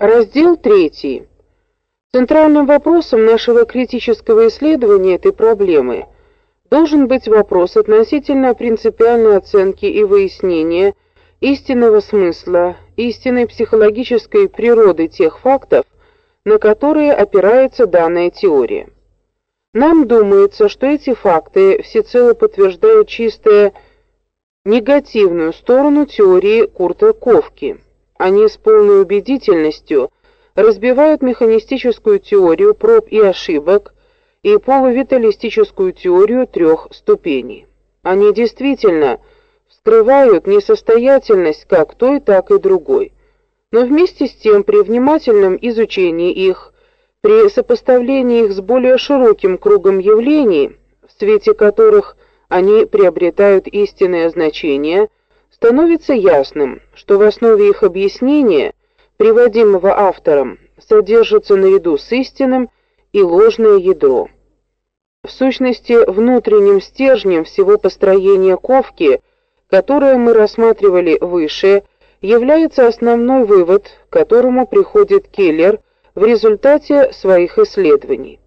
Раздел 3. Центральным вопросом нашего критического исследования этой проблемы должен быть вопрос относительно принципиальной оценки и выяснения истинного смысла, истинной психологической природы тех фактов, на которые опирается данная теория. Нам думается, что эти факты всецело подтверждают чистую негативную сторону теории Курта Ковки. Они с полной убедительностью разбивают механистическую теорию проб и ошибок и полувиталистическую теорию трех ступеней. Они действительно вскрывают несостоятельность как той, так и другой. Но вместе с тем при внимательном изучении их, при сопоставлении их с более широким кругом явлений, в свете которых они приобретают истинное значение – становится ясным, что в основе их объяснения, приводимого автором, содержится наряду с истинным и ложное ядро. В сущности, внутренним стержнем всего построения ковки, которое мы рассматривали выше, является основной вывод, к которому приходит Келлер в результате своих исследований.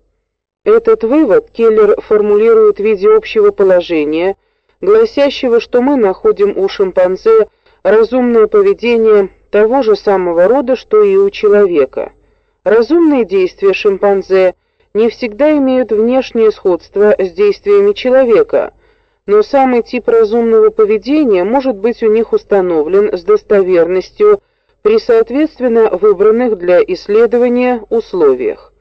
Этот вывод Келлер формулирует в виде общего положения – гласящего, что мы находим у шимпанзе разумное поведение того же самого рода, что и у человека. Разумные действия шимпанзе не всегда имеют внешнее сходство с действиями человека, но самый тип разумного поведения может быть у них установлен с достоверностью при соответственно выбранных для исследования условиях.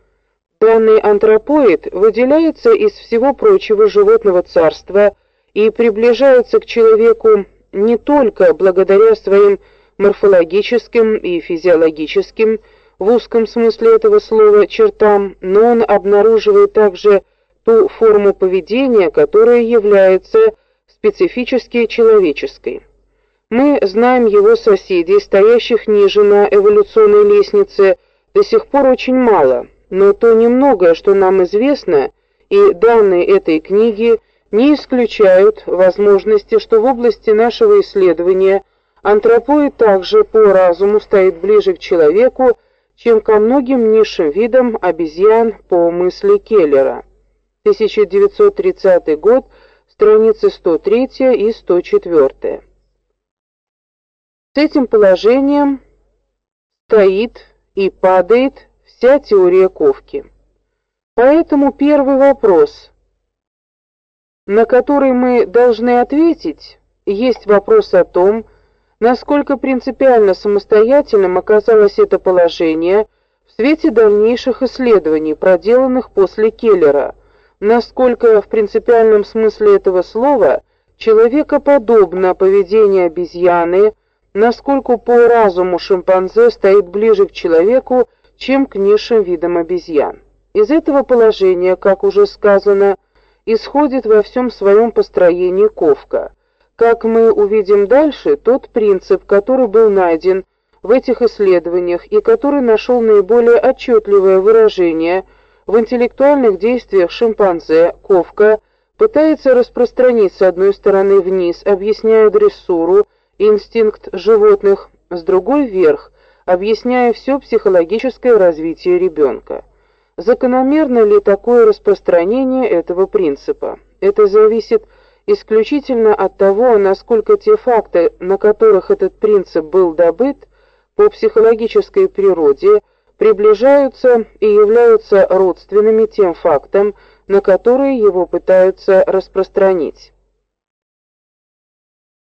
Данный антропоид выделяется из всего прочего животного царства и приближается к человеку не только благодаря своим морфологическим и физиологическим в узком смысле этого слова чертам, но он обнаруживает также ту форму поведения, которая является специфически человеческой. Мы знаем его соседей, стоящих ниже на эволюционной лестнице, до сих пор очень мало, но то немногое, что нам известно, и данные этой книги – не исключают возможности, что в области нашего исследования антропоид также по разуму стоит ближе к человеку, чем ко многим низшим видам обезьян по мысли Келлера. 1930 год, страницы 103 и 104. С этим положением стоит и падает вся теория Ковки. Поэтому первый вопрос – на который мы должны ответить, есть вопрос о том, насколько принципиально самостоятельным оказалось это положение в свете дальнейших исследований, проделанных после Келлера, насколько в принципиальном смысле этого слова человекоподобно поведение обезьяны, насколько по разуму шимпанзе стоит ближе к человеку, чем к низшим видам обезьян. Из этого положения, как уже сказано, исходит во всем своем построении ковка. Как мы увидим дальше, тот принцип, который был найден в этих исследованиях и который нашел наиболее отчетливое выражение в интеллектуальных действиях шимпанзе, ковка пытается распространить с одной стороны вниз, объясняя дрессуру, инстинкт животных, с другой вверх, объясняя все психологическое развитие ребенка. Закономерно ли такое распространение этого принципа? Это зависит исключительно от того, насколько те факты, на которых этот принцип был добыт, по психологической природе приближаются и являются родственными тем фактам, на которые его пытаются распространить.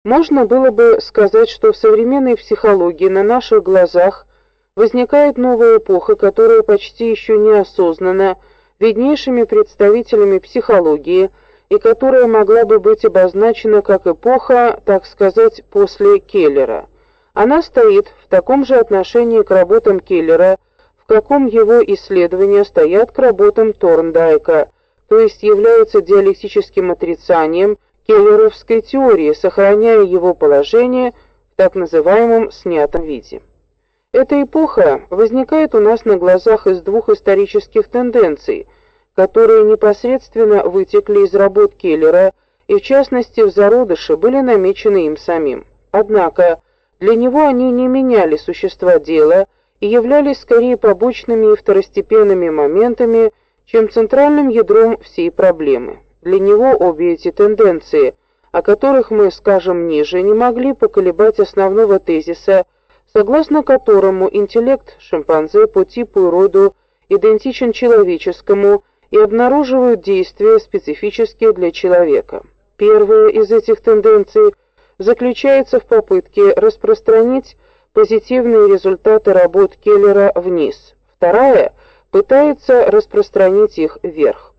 Можно было бы сказать, что в современной психологии на наших глазах возникает новая эпоха, которая почти еще не осознана виднейшими представителями психологии и которая могла бы быть обозначена как эпоха, так сказать, после Келлера. Она стоит в таком же отношении к работам Келлера, в каком его исследования стоят к работам Торндайка, то есть являются диалектическим отрицанием келлеровской теории, сохраняя его положение в так называемом снятом виде. Эта эпоха возникает у нас на глазах из двух исторических тенденций, которые непосредственно вытекли из работ Келлера и в частности в зародыше были намечены им самим. Однако для него они не меняли существа дела и являлись скорее побочными и второстепенными моментами, чем центральным ядром всей проблемы. Для него обе эти тенденции, о которых мы скажем ниже, не могли поколебать основного тезиса, согласно которому интеллект шимпанзе по типу и роду идентичен человеческому и обнаруживают действия, специфические для человека. Первая из этих тенденций заключается в попытке распространить позитивные результаты работ Келлера вниз. Вторая пытается распространить их вверх.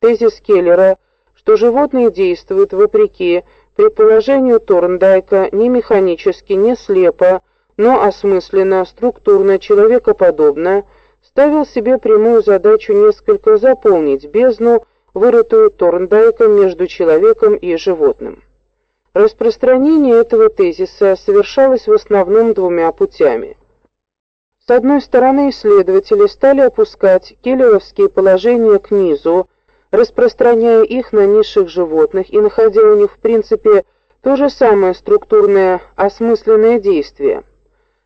Тезис Келлера, что животные действуют вопреки предположению Торндайка не механически, не слепо, но осмысленно, структурно, человекоподобно, ставил себе прямую задачу несколько заполнить бездну, вырытую Торндайком между человеком и животным. Распространение этого тезиса совершалось в основном двумя путями. С одной стороны, исследователи стали опускать келлеровские положения к низу, распространяя их на низших животных и находя у них в принципе то же самое структурное осмысленное действие.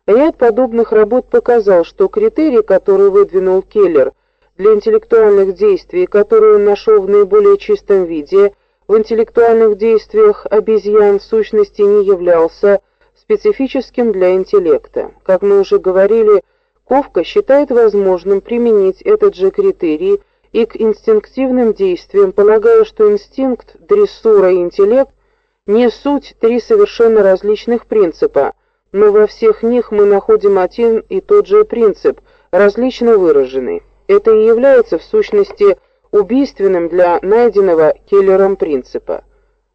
Ряд подобных работ показал, что критерий, который выдвинул Келлер для интеллектуальных действий, которые он нашел в наиболее чистом виде – в интеллектуальных действиях обезьян в сущности не являлся специфическим для интеллекта. Как мы уже говорили, Ковка считает возможным применить этот же критерий и к инстинктивным действиям, полагая, что инстинкт, дрессура и интеллект не суть три совершенно различных принципа, но во всех них мы находим один и тот же принцип, различно выраженный. Это и является в сущности убийственным для найденного Келлером принципа.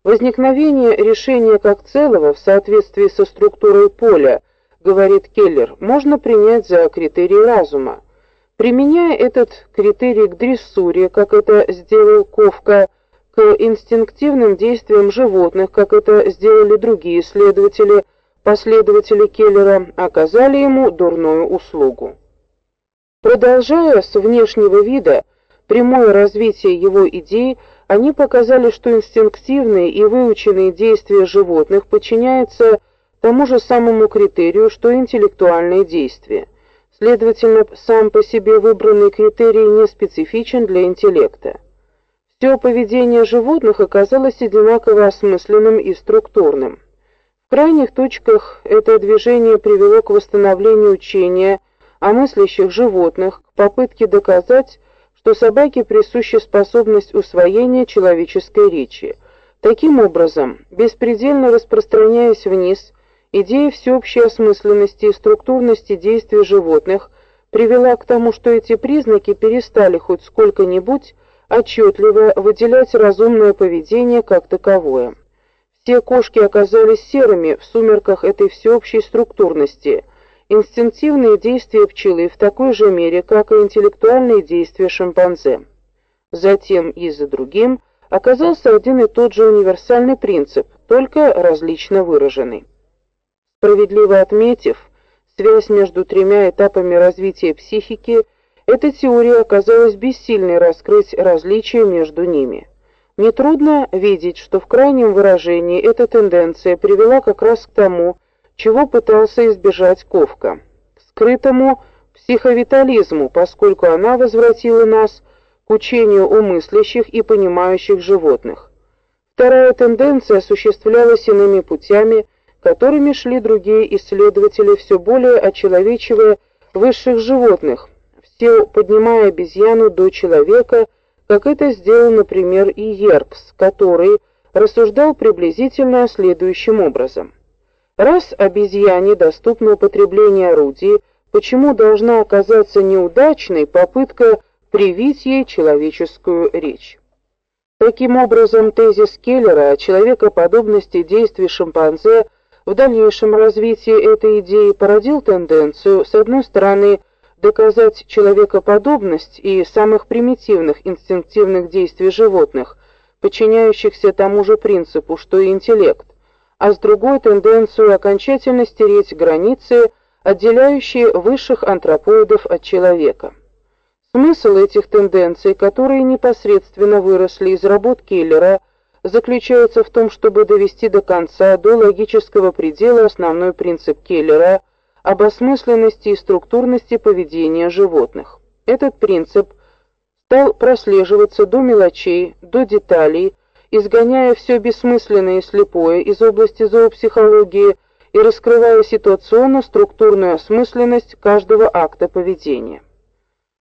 Возникновение решения как целого в соответствии со структурой поля, говорит Келлер, можно принять за критерий разума. Применяя этот критерий к дрессуре, как это сделал Ковка, к инстинктивным действиям животных, как это сделали другие исследователи, последователи Келлера, оказали ему дурную услугу. Продолжая с внешнего вида, прямое развитие его идей, они показали, что инстинктивные и выученные действия животных подчиняются тому же самому критерию, что интеллектуальные действия. Следовательно, сам по себе выбранный критерий не специфичен для интеллекта. Все поведение животных оказалось одинаково осмысленным и структурным. Крайних точках это движение привело к восстановлению учения о мыслящих животных, к попытке доказать, что собаке присуща способность усвоения человеческой речи. Таким образом, беспредельно распространяясь вниз, идея всеобщей осмысленности и структурности действий животных привела к тому, что эти признаки перестали хоть сколько-нибудь отчетливо выделять разумное поведение как таковое. Все кошки оказались серыми в сумерках этой всеобщей структурности – инстинктивные действия пчелы в такой же мере, как и интеллектуальные действия шимпанзе. Затем и за другим оказался один и тот же универсальный принцип, только различно выраженный. Справедливо отметив связь между тремя этапами развития психики, эта теория оказалась бессильной раскрыть различия между ними. Нетрудно видеть, что в крайнем выражении эта тенденция привела как раз к тому, чего пытался избежать Ковка, скрытому психовитализму, поскольку она возвратила нас к учению о мыслящих и понимающих животных. Вторая тенденция осуществлялась иными путями, которыми шли другие исследователи, все более очеловечивая высших животных, все поднимая обезьяну до человека, как это сделал, например, и Йеркс, который рассуждал приблизительно следующим образом: Раз обезьяне доступно употребление орудий, почему должна оказаться неудачной попытка привить ей человеческую речь? Таким образом, тезис Келлера о человекоподобности действий шимпанзе в дальнейшем развитии этой идеи породил тенденцию, с одной стороны, доказать человекоподобность и самых примитивных инстинктивных действий животных, подчиняющихся тому же принципу, что и интеллект, а с другой тенденцию окончательно стереть границы, отделяющие высших антропоидов от человека. Смысл этих тенденций, которые непосредственно выросли из работ Келлера, заключается в том, чтобы довести до конца, до логического предела основной принцип Келлера об осмысленности и структурности поведения животных. Этот принцип стал прослеживаться до мелочей, до деталей, изгоняя все бессмысленное и слепое из области зоопсихологии и раскрывая ситуационно-структурную осмысленность каждого акта поведения.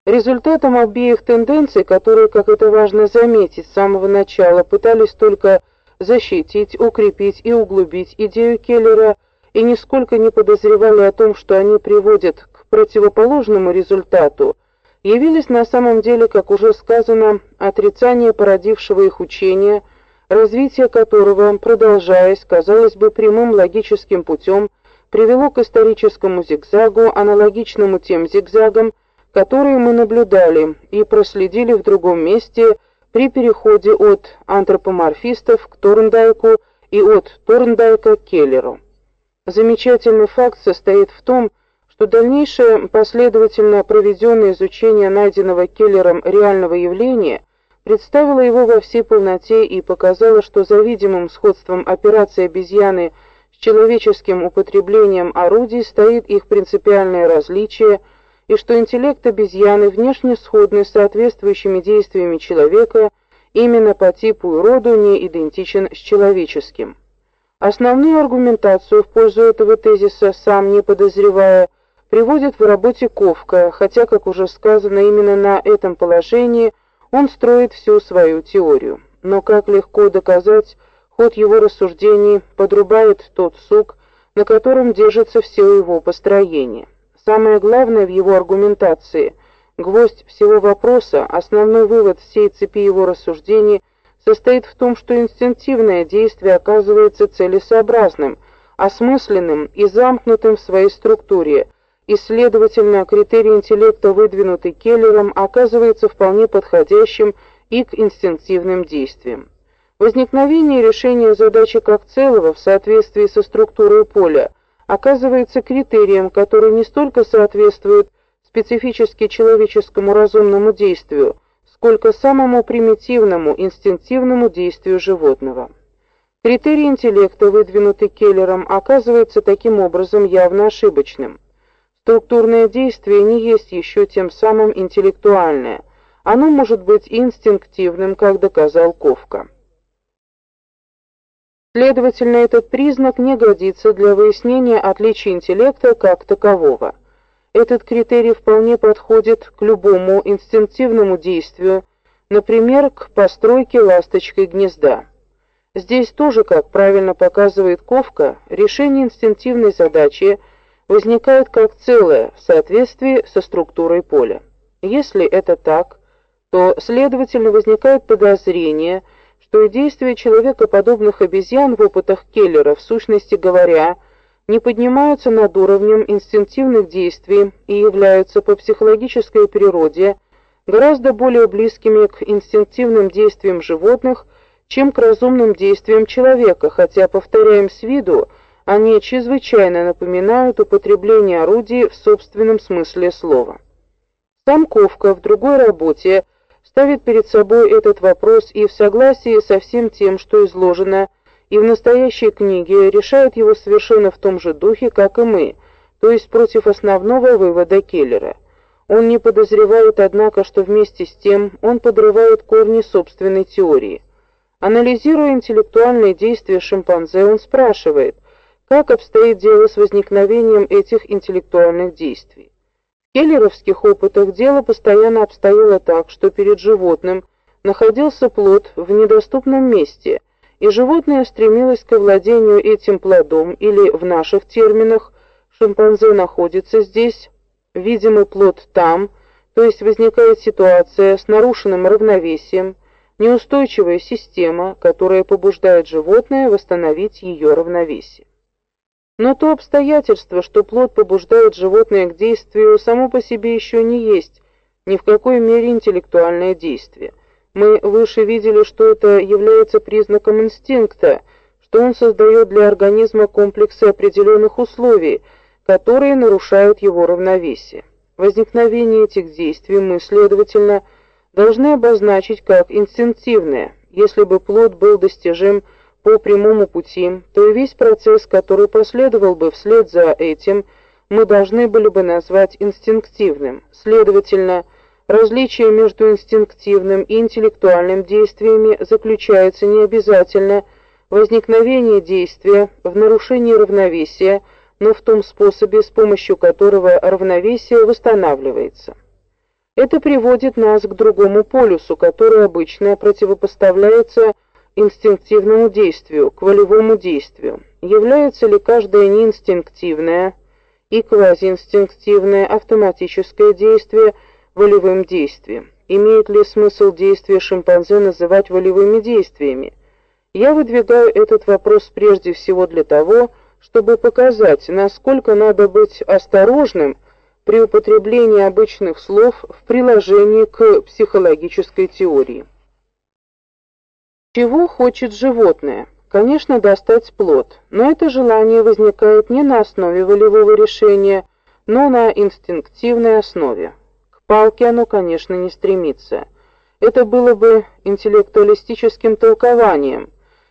Результатом обеих тенденций, которые, как это важно заметить, с самого начала пытались только защитить, укрепить и углубить идею Келлера и нисколько не подозревали о том, что они приводят к противоположному результату, явились на самом деле, как уже сказано, отрицание породившего их учения, развитие которого, продолжаясь, казалось бы, прямым логическим путем, привело к историческому зигзагу, аналогичному тем зигзагам, которые мы наблюдали и проследили в другом месте при переходе от антропоморфистов к Торндайку и от Торндайка к Келлеру. Замечательный факт состоит в том, что дальнейшее последовательно проведенное изучение найденного Келлером реального явления представило его во всей полноте и показало, что за видимым сходством операции обезьяны с человеческим употреблением орудий стоит их принципиальное различие – и что интеллект обезьяны внешне сходный с соответствующими действиями человека, именно по типу и роду не идентичен с человеческим. Основную аргументацию в пользу этого тезиса, сам не подозревая, приводит в работе Ковка, хотя, как уже сказано, именно на этом положении он строит всю свою теорию. Но как легко доказать, ход его рассуждений подрубает тот сук, на котором держится все его построение. Самое главное в его аргументации, гвоздь всего вопроса, основной вывод всей цепи его рассуждений состоит в том, что инстинктивное действие оказывается целесообразным, осмысленным и замкнутым в своей структуре, и, следовательно, критерий интеллекта, выдвинутый Келлером, оказывается вполне подходящим и к инстинктивным действиям. Возникновение и решение задачи как целого в соответствии со структурой поля – оказывается критерием, который не столько соответствует специфически человеческому разумному действию, сколько самому примитивному инстинктивному действию животного. Критерий интеллекта, выдвинутый Келлером, оказывается таким образом явно ошибочным. Структурное действие не есть еще тем самым интеллектуальное. Оно может быть инстинктивным, как доказал Ковка. Следовательно, этот признак не годится для выяснения отличия интеллекта как такового. Этот критерий вполне подходит к любому инстинктивному действию, например, к постройке ласточкой гнезда. Здесь тоже, как правильно показывает Ковка, решение инстинктивной задачи возникает как целое в соответствии со структурой поля. Если это так, то следовательно возникает подозрение, что и действия человекоподобных обезьян в опытах Келлера, в сущности говоря, не поднимаются над уровнем инстинктивных действий и являются по психологической природе гораздо более близкими к инстинктивным действиям животных, чем к разумным действиям человека, хотя, повторяем с виду, они чрезвычайно напоминают употребление орудий в собственном смысле слова. Сам Ковка в другой работе ставит перед собой этот вопрос и в согласии со всем тем, что изложено и в настоящей книге, решает его совершенно в том же духе, как и мы, то есть против основного вывода Келлера. Он не подозревает, однако, что вместе с тем он подрывает корни собственной теории. Анализируя интеллектуальные действия шимпанзе, он спрашивает, как обстоит дело с возникновением этих интеллектуальных действий келлеровских опытах дело постоянно обстояло так, что перед животным находился плод в недоступном месте, и животное стремилось к владению этим плодом, или в наших терминах шимпанзе находится здесь, видимый плод там, то есть возникает ситуация с нарушенным равновесием, неустойчивая система, которая побуждает животное восстановить ее равновесие. Но то обстоятельство, что плод побуждает животное к действию, само по себе еще не есть ни в какой мере интеллектуальное действие. Мы выше видели, что это является признаком инстинкта, что он создает для организма комплексы определенных условий, которые нарушают его равновесие. Возникновение этих действий мы, следовательно, должны обозначить как инстинктивное. Если бы плод был достижим по прямому пути, то и весь процесс, который последовал бы вслед за этим, мы должны были бы назвать инстинктивным. Следовательно, различие между инстинктивным и интеллектуальным действиями заключается не обязательно в возникновении действия в нарушении равновесия, но в том способе, с помощью которого равновесие восстанавливается. Это приводит нас к другому полюсу, который обычно противопоставляется инстинктивному действию, к волевому действию. Является ли каждое неинстинктивное и квазиинстинктивное автоматическое действие волевым действием? Имеет ли смысл действия шимпанзе называть волевыми действиями? Я выдвигаю этот вопрос прежде всего для того, чтобы показать, насколько надо быть осторожным при употреблении обычных слов в приложении к психологической теории. Чего хочет животное? Конечно, достать плод, но это желание возникает не на основе волевого решения, но на инстинктивной основе. Палке оно, конечно, не стремится. Это было бы интеллектуалистическим толкованием,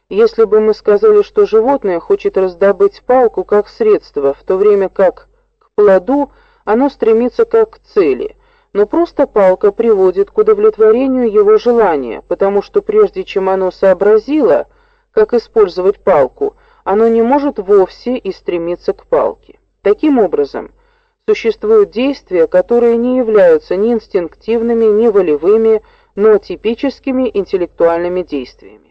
если бы мы сказали, что животное хочет раздобыть палку как средство, в то время как к плоду оно стремится как к цели но просто палка приводит к удовлетворению его желания, потому что прежде чем оно сообразило, как использовать палку, оно не может вовсе и стремиться к палке. Таким образом, существуют действия, которые не являются ни инстинктивными, ни волевыми, но типическими интеллектуальными действиями.